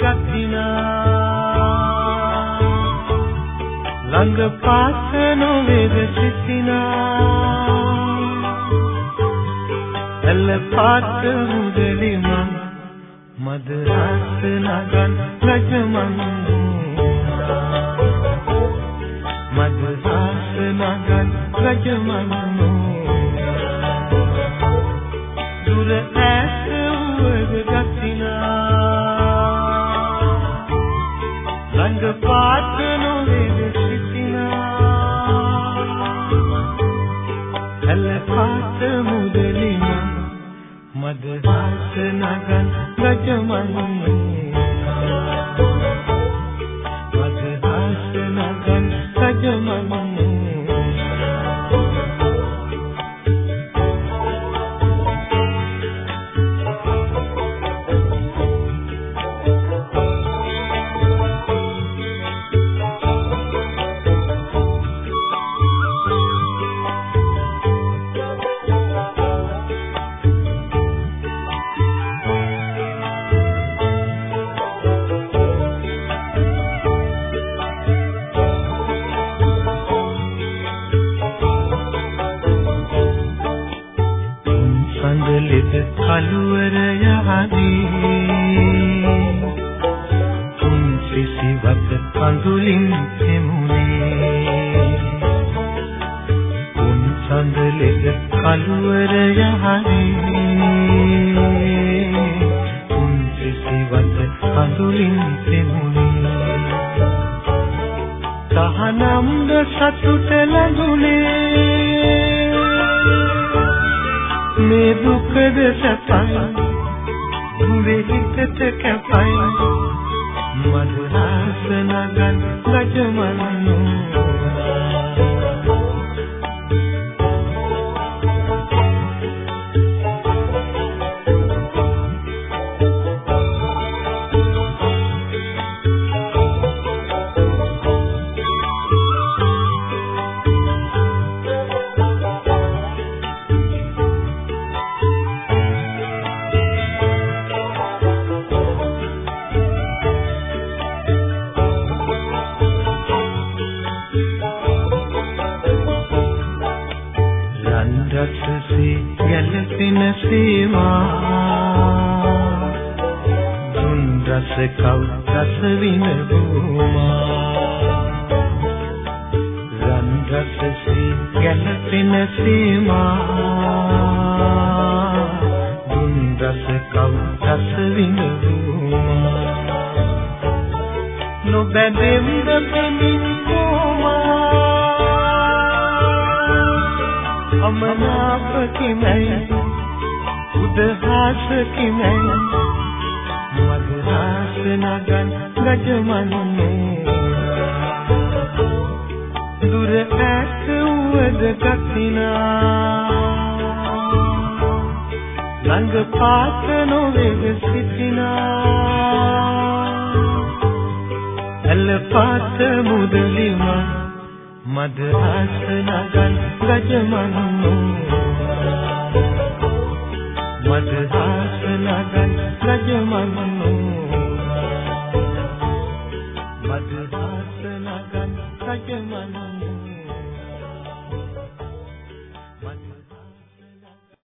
ගත් දිනා ළඟ පාස නොවේද සිටිනා. එල්ල පාත් මුදලි මං මද රස නගන් රජ මං රස නගන් රජමන් මද රස නගන් රජමන් සඳලෙද කලුවර යහදී. තුන් සිසිවත කඳුලින් එමුනේ තුන් සඳලෙද කලුවර යහදී. තුන් සිසිවත කඳුලින් එමුනේ තහනම්ද සතුට ලැබුණේ මේ දුකද සැපයි දුවේ හිතට කැපයි. මధుරාස නගන් ගැලපෙන සීමා දුන් රස කව් රස විනබුමා රන් රසසේ ගැලපෙන සීමා දුන් රස කව් රස විනබුමා නොබැඳෙම්ද පෙමින් කොමා අමනාප කිමයි? උදහාස කිමයි මధుරාස නගන් ගජමන්නේ දුර ඈත වූද ගතිනා. ළඟ පාත නොවේද සිටිනා. එල්ල පාත මුදලිමා මද ආස නගන් ගජමනු මද ආස නගන් ගජමනු